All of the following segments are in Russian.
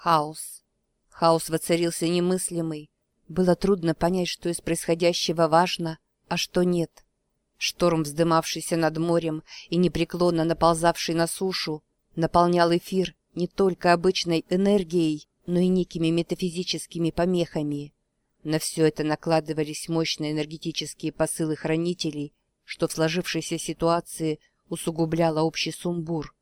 Хаос. Хаос воцарился немыслимый. Было трудно понять, что из происходящего важно, а что нет. Шторм, вздымавшийся над морем и непреклонно наползавший на сушу, наполнял эфир не только обычной энергией, но и некими метафизическими помехами. На все это накладывались мощные энергетические посылы хранителей, что в сложившейся ситуации усугубляло общий сумбур.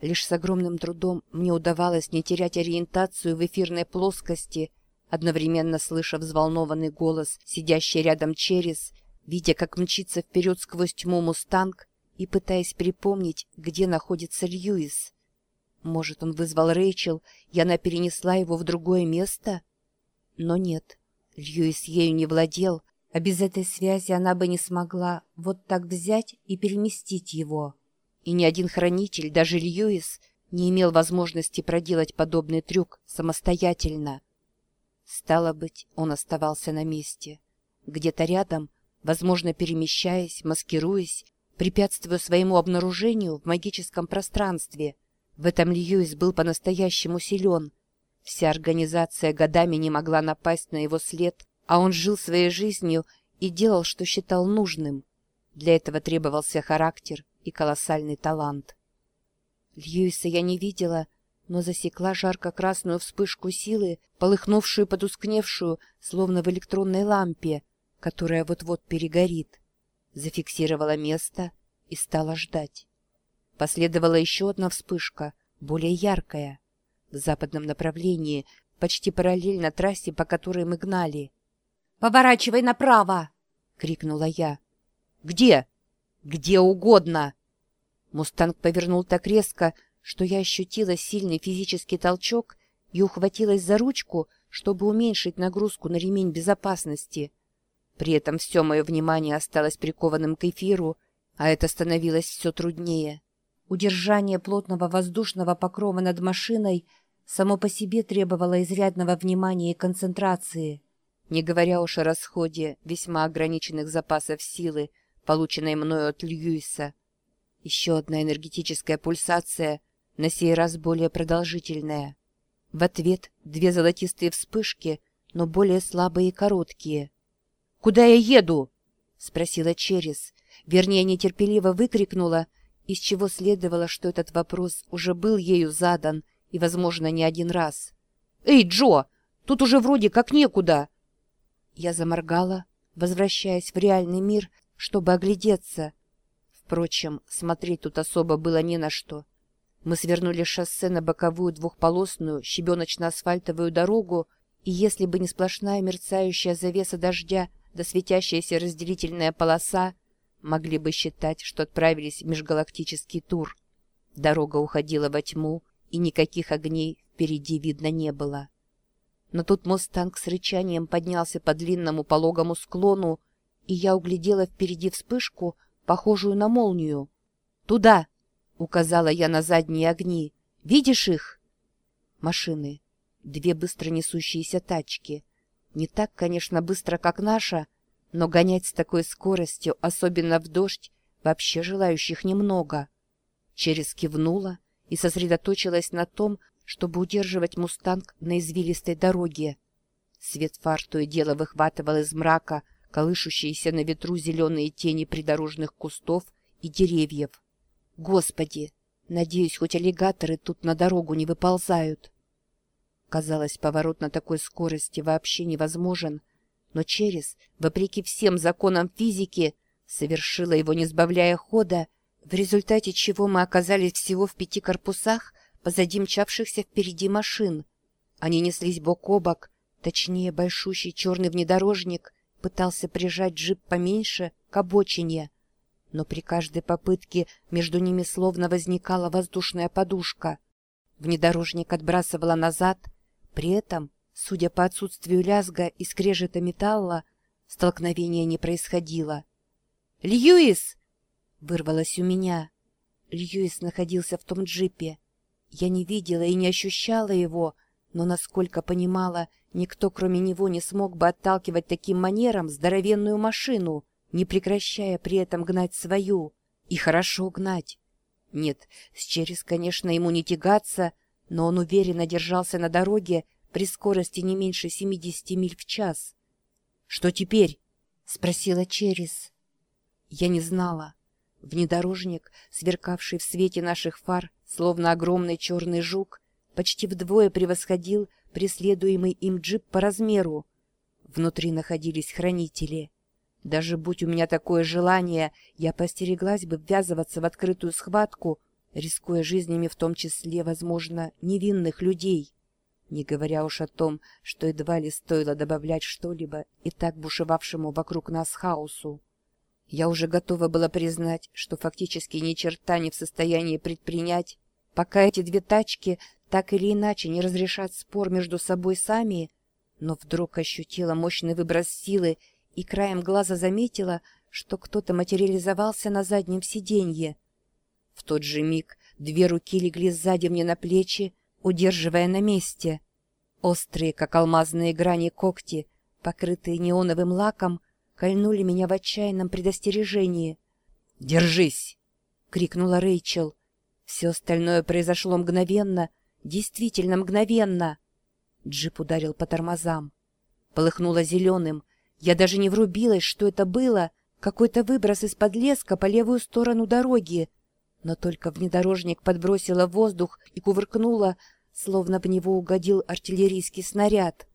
Лишь с огромным трудом мне удавалось не терять ориентацию в эфирной плоскости, одновременно слыша взволнованный голос, сидящий рядом через, видя, как мчится вперед сквозь тьму мустанг и пытаясь припомнить, где находится Льюис. Может, он вызвал Рэйчел, и она перенесла его в другое место? Но нет, Льюис ею не владел, а без этой связи она бы не смогла вот так взять и переместить его. И ни один хранитель, даже Льюис, не имел возможности проделать подобный трюк самостоятельно. Стало быть, он оставался на месте. Где-то рядом, возможно, перемещаясь, маскируясь, препятствуя своему обнаружению в магическом пространстве. В этом Льюис был по-настоящему силен. Вся организация годами не могла напасть на его след, а он жил своей жизнью и делал, что считал нужным. Для этого требовался характер, и колоссальный талант. Льюиса я не видела, но засекла жарко-красную вспышку силы, полыхнувшую потускневшую, словно в электронной лампе, которая вот-вот перегорит. Зафиксировала место и стала ждать. Последовала еще одна вспышка, более яркая, в западном направлении, почти параллельно трассе, по которой мы гнали. «Поворачивай направо!» — крикнула я. «Где?» Где угодно!» Мустанг повернул так резко, что я ощутила сильный физический толчок и ухватилась за ручку, чтобы уменьшить нагрузку на ремень безопасности. При этом все мое внимание осталось прикованным к эфиру, а это становилось все труднее. Удержание плотного воздушного покрова над машиной само по себе требовало изрядного внимания и концентрации, не говоря уж о расходе весьма ограниченных запасов силы, полученной мною от Льюиса. Еще одна энергетическая пульсация, на сей раз более продолжительная. В ответ две золотистые вспышки, но более слабые и короткие. «Куда я еду?» — спросила Черес. Вернее, нетерпеливо выкрикнула, из чего следовало, что этот вопрос уже был ею задан и, возможно, не один раз. «Эй, Джо, тут уже вроде как некуда!» Я заморгала, возвращаясь в реальный мир чтобы оглядеться. Впрочем, смотреть тут особо было не на что. Мы свернули шоссе на боковую двухполосную щебеночно-асфальтовую дорогу, и если бы не сплошная мерцающая завеса дождя да светящаяся разделительная полоса, могли бы считать, что отправились в межгалактический тур. Дорога уходила во тьму, и никаких огней впереди видно не было. Но тут «Мустанг» с рычанием поднялся по длинному пологому склону, и я углядела впереди вспышку, похожую на молнию. «Туда!» — указала я на задние огни. «Видишь их?» Машины. Две быстро несущиеся тачки. Не так, конечно, быстро, как наша, но гонять с такой скоростью, особенно в дождь, вообще желающих немного. Через кивнула и сосредоточилась на том, чтобы удерживать «Мустанг» на извилистой дороге. Свет фар то и дело выхватывал из мрака — колышущиеся на ветру зеленые тени придорожных кустов и деревьев. Господи! Надеюсь, хоть аллигаторы тут на дорогу не выползают. Казалось, поворот на такой скорости вообще невозможен, но Черес, вопреки всем законам физики, совершила его, не сбавляя хода, в результате чего мы оказались всего в пяти корпусах позади мчавшихся впереди машин. Они неслись бок о бок, точнее, большущий черный внедорожник пытался прижать джип поменьше к обочине, но при каждой попытке между ними словно возникала воздушная подушка. Внедорожник отбрасывала назад, при этом, судя по отсутствию лязга и скрежета металла, столкновения не происходило. «Льюис!» — вырвалось у меня. Льюис находился в том джипе. Я не видела и не ощущала его, но, насколько понимала, никто, кроме него, не смог бы отталкивать таким манером здоровенную машину, не прекращая при этом гнать свою. И хорошо гнать. Нет, с Черес, конечно, ему не тягаться, но он уверенно держался на дороге при скорости не меньше 70 миль в час. «Что теперь?» — спросила Черис. Я не знала. Внедорожник, сверкавший в свете наших фар, словно огромный черный жук, почти вдвое превосходил преследуемый им джип по размеру. Внутри находились хранители. Даже будь у меня такое желание, я постереглась бы ввязываться в открытую схватку, рискуя жизнями в том числе, возможно, невинных людей. Не говоря уж о том, что едва ли стоило добавлять что-либо и так бушевавшему вокруг нас хаосу. Я уже готова была признать, что фактически ни черта не в состоянии предпринять, пока эти две тачки так или иначе не разрешат спор между собой сами, но вдруг ощутила мощный выброс силы и краем глаза заметила, что кто-то материализовался на заднем сиденье. В тот же миг две руки легли сзади мне на плечи, удерживая на месте. Острые, как алмазные грани когти, покрытые неоновым лаком, кольнули меня в отчаянном предостережении. «Держись!» — крикнула Рэйчел. Все остальное произошло мгновенно, действительно мгновенно. Джип ударил по тормозам. Полыхнуло зеленым. Я даже не врубилась, что это было. Какой-то выброс из-под леска по левую сторону дороги. Но только внедорожник подбросило воздух и кувыркнуло, словно в него угодил артиллерийский снаряд.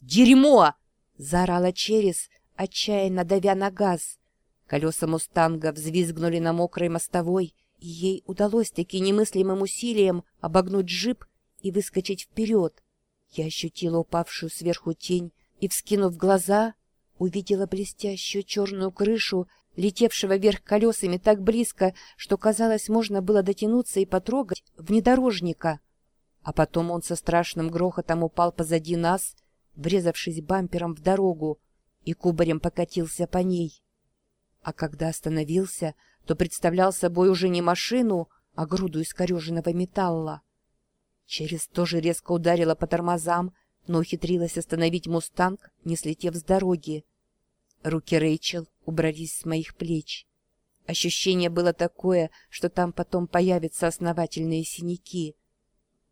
«Дерьмо!» — заорала Черес, отчаянно давя на газ. Колеса «Мустанга» взвизгнули на мокрой мостовой, и ей удалось таки немыслимым усилием обогнуть джип и выскочить вперед. Я ощутила упавшую сверху тень и, вскинув глаза, увидела блестящую черную крышу, летевшего вверх колесами так близко, что, казалось, можно было дотянуться и потрогать внедорожника. А потом он со страшным грохотом упал позади нас, врезавшись бампером в дорогу, и кубарем покатился по ней. А когда остановился, то представлял собой уже не машину, а груду искореженного металла. Через тоже резко ударила по тормозам, но ухитрилась остановить «Мустанг», не слетев с дороги. Руки Рэйчел убрались с моих плеч. Ощущение было такое, что там потом появятся основательные синяки.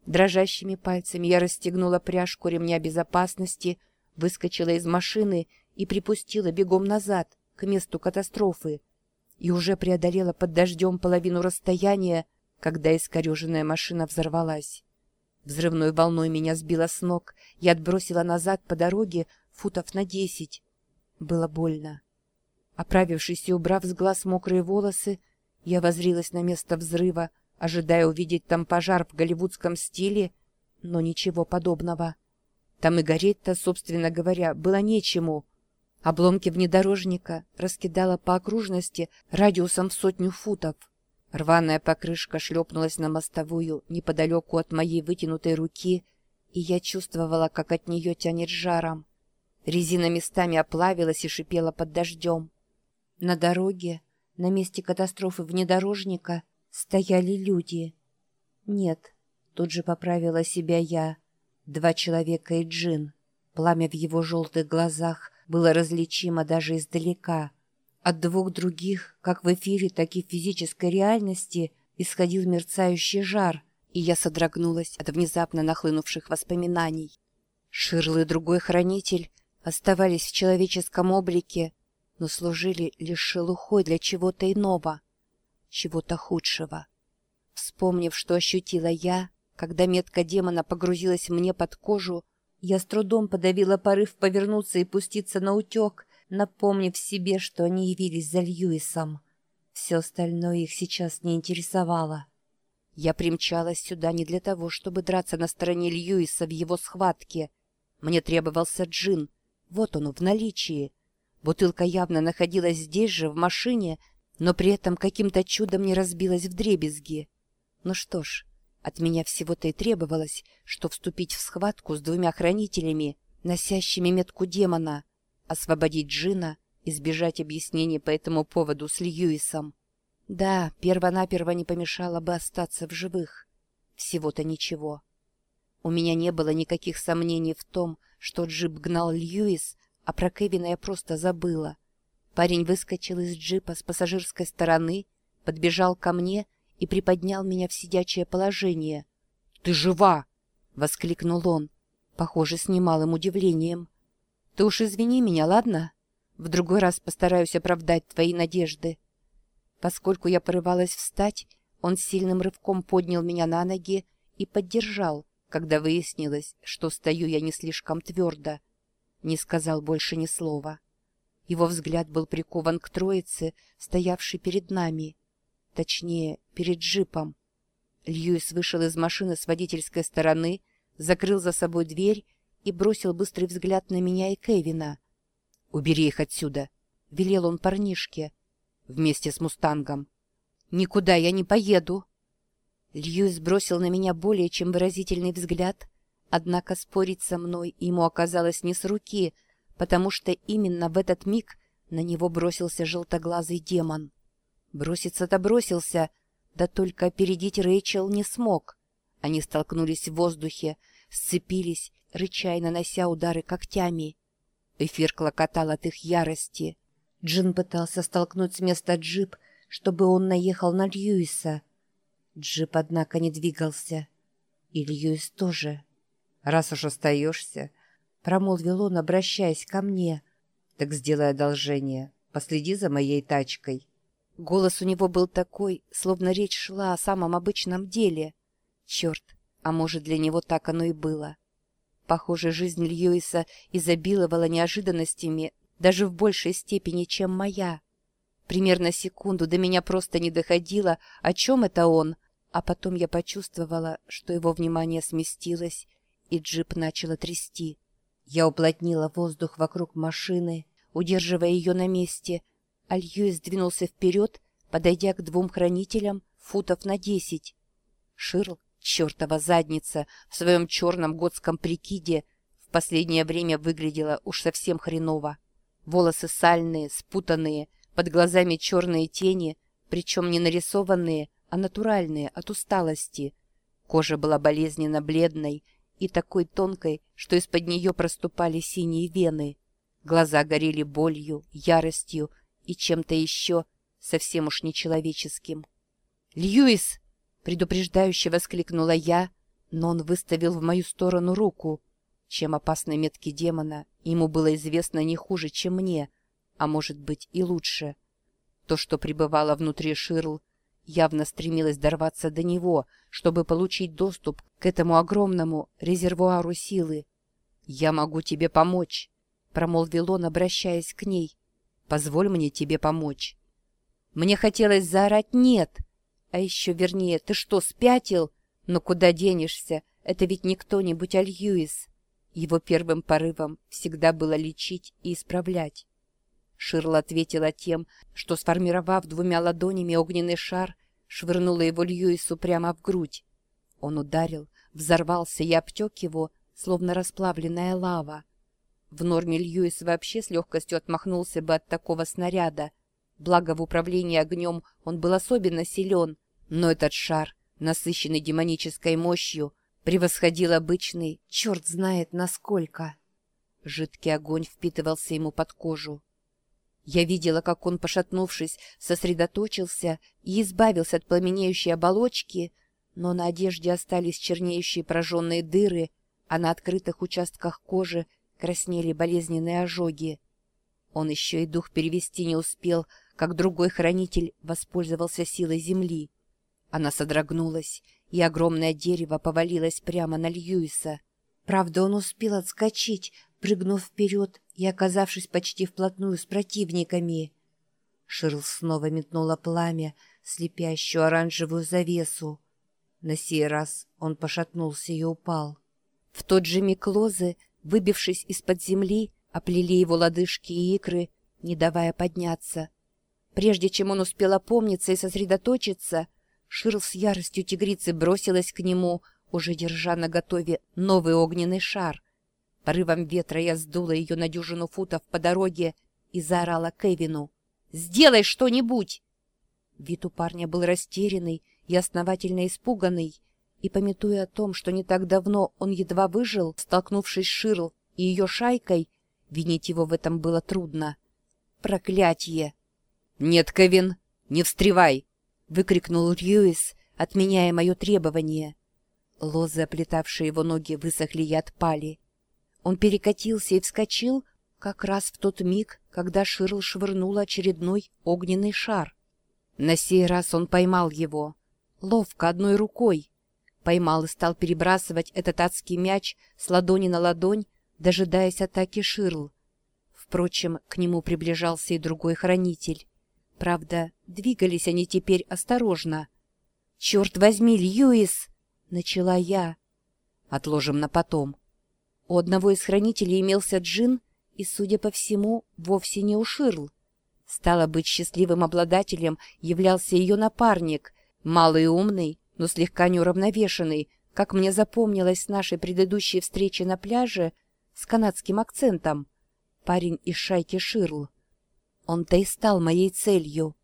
Дрожащими пальцами я расстегнула пряжку ремня безопасности, выскочила из машины и припустила бегом назад, к месту катастрофы, и уже преодолела под дождем половину расстояния, когда искореженная машина взорвалась. Взрывной волной меня сбило с ног и отбросила назад по дороге футов на десять. Было больно. Оправившись и убрав с глаз мокрые волосы, я возрилась на место взрыва, ожидая увидеть там пожар в голливудском стиле, но ничего подобного. Там и гореть-то, собственно говоря, было нечему. Обломки внедорожника раскидала по окружности радиусом в сотню футов. Рваная покрышка шлепнулась на мостовую неподалеку от моей вытянутой руки, и я чувствовала, как от нее тянет жаром. Резина местами оплавилась и шипела под дождем. На дороге, на месте катастрофы внедорожника, стояли люди. Нет, тут же поправила себя я. Два человека и джин. Пламя в его желтых глазах было различимо даже издалека — от двух других, как в эфире, так и в физической реальности, исходил мерцающий жар, и я содрогнулась от внезапно нахлынувших воспоминаний. Ширл и другой хранитель оставались в человеческом облике, но служили лишь шелухой для чего-то иного, чего-то худшего. Вспомнив, что ощутила я, когда метка демона погрузилась мне под кожу, я с трудом подавила порыв повернуться и пуститься на утек, напомнив себе, что они явились за Льюисом. Все остальное их сейчас не интересовало. Я примчалась сюда не для того, чтобы драться на стороне Льюиса в его схватке. Мне требовался джин. Вот он в наличии. Бутылка явно находилась здесь же, в машине, но при этом каким-то чудом не разбилась в дребезги. Ну что ж, от меня всего-то и требовалось, что вступить в схватку с двумя хранителями, носящими метку демона — освободить Джина, избежать объяснений по этому поводу с Льюисом. Да, первонаперво не помешало бы остаться в живых. Всего-то ничего. У меня не было никаких сомнений в том, что джип гнал Льюис, а про Кевина я просто забыла. Парень выскочил из джипа с пассажирской стороны, подбежал ко мне и приподнял меня в сидячее положение. Ты жива!» — воскликнул он, похоже, с немалым удивлением. «Ты уж извини меня, ладно? В другой раз постараюсь оправдать твои надежды». Поскольку я порывалась встать, он сильным рывком поднял меня на ноги и поддержал, когда выяснилось, что стою я не слишком твердо. Не сказал больше ни слова. Его взгляд был прикован к троице, стоявшей перед нами. Точнее, перед джипом. Льюис вышел из машины с водительской стороны, закрыл за собой дверь и бросил быстрый взгляд на меня и Кевина. «Убери их отсюда!» — велел он парнишке. «Вместе с «Мустангом». «Никуда я не поеду!» Льюис бросил на меня более чем выразительный взгляд, однако спорить со мной ему оказалось не с руки — потому что именно в этот миг на него бросился желтоглазый демон. Броситься-то бросился, да только опередить Рэйчел не смог. Они столкнулись в воздухе, сцепились, рыча нанося удары когтями. Эфир клокотал от их ярости. Джин пытался столкнуть с места джип, чтобы он наехал на Льюиса. Джип, однако, не двигался. И Льюис тоже. «Раз уж остаешься, промолвил он, обращаясь ко мне. «Так сделай одолжение. Последи за моей тачкой». Голос у него был такой, словно речь шла о самом обычном деле. Черт, а может, для него так оно и было. Похоже, жизнь Льюиса изобиловала неожиданностями даже в большей степени, чем моя. Примерно секунду до меня просто не доходило, о чем это он, а потом я почувствовала, что его внимание сместилось, и джип начало трясти. Я уплотнила воздух вокруг машины, удерживая ее на месте, а Льюис двинулся вперед, подойдя к двум хранителям футов на десять. Ширл, чертова задница, в своем черном готском прикиде в последнее время выглядела уж совсем хреново. Волосы сальные, спутанные, под глазами черные тени, причем не нарисованные, а натуральные от усталости. Кожа была болезненно бледной, и такой тонкой, что из-под нее проступали синие вены. Глаза горели болью, яростью и чем-то еще совсем уж нечеловеческим. «Льюис!» — предупреждающе воскликнула я, но он выставил в мою сторону руку. Чем опасны метки демона, ему было известно не хуже, чем мне, а может быть и лучше. То, что пребывало внутри Ширл, явно стремилась дорваться до него, чтобы получить доступ к этому огромному резервуару силы. «Я могу тебе помочь», — промолвил он, обращаясь к ней. «Позволь мне тебе помочь». Мне хотелось заорать «нет», а еще вернее «ты что, спятил?» Но куда денешься? Это ведь не кто-нибудь, а Льюис. Его первым порывом всегда было лечить и исправлять. Ширла ответила тем, что, сформировав двумя ладонями огненный шар, швырнула его Льюису прямо в грудь. Он ударил, взорвался и обтек его, словно расплавленная лава. В норме Льюис вообще с легкостью отмахнулся бы от такого снаряда. Благо в управлении огнем он был особенно силен, но этот шар, насыщенный демонической мощью, превосходил обычный, черт знает насколько. Жидкий огонь впитывался ему под кожу. Я видела, как он, пошатнувшись, сосредоточился и избавился от пламенеющей оболочки, но на одежде остались чернеющие прожженные дыры, а на открытых участках кожи краснели болезненные ожоги. Он еще и дух перевести не успел, как другой хранитель воспользовался силой земли. Она содрогнулась, и огромное дерево повалилось прямо на Льюиса. Правда, он успел отскочить, прыгнув вперед и оказавшись почти вплотную с противниками. Ширл снова метнула пламя, слепящую оранжевую завесу. На сей раз он пошатнулся и упал. В тот же миг лозы, выбившись из-под земли, оплели его лодыжки и икры, не давая подняться. Прежде чем он успел опомниться и сосредоточиться, Ширл с яростью тигрицы бросилась к нему, уже держа на готове новый огненный шар. Порывом ветра я сдула ее на дюжину футов по дороге и заорала Кевину. «Сделай что-нибудь!» Вид у парня был растерянный и основательно испуганный, и, пометуя о том, что не так давно он едва выжил, столкнувшись с Ширл и ее шайкой, винить его в этом было трудно. «Проклятье!» «Нет, Кевин, не встревай!» — выкрикнул Льюис, отменяя мое требование. Лозы, оплетавшие его ноги, высохли и отпали. Он перекатился и вскочил как раз в тот миг, когда Ширл швырнула очередной огненный шар. На сей раз он поймал его. Ловко, одной рукой. Поймал и стал перебрасывать этот адский мяч с ладони на ладонь, дожидаясь атаки Ширл. Впрочем, к нему приближался и другой хранитель. Правда, двигались они теперь осторожно. «Черт возьми, Льюис!» — начала я. «Отложим на потом». У одного из хранителей имелся джин, и, судя по всему, вовсе не у Ширл. Стало быть, счастливым обладателем являлся ее напарник, малый умный, но слегка неуравновешенный, как мне запомнилось с нашей предыдущей встречи на пляже, с канадским акцентом. Парень из шайки Ширл. Он-то и стал моей целью.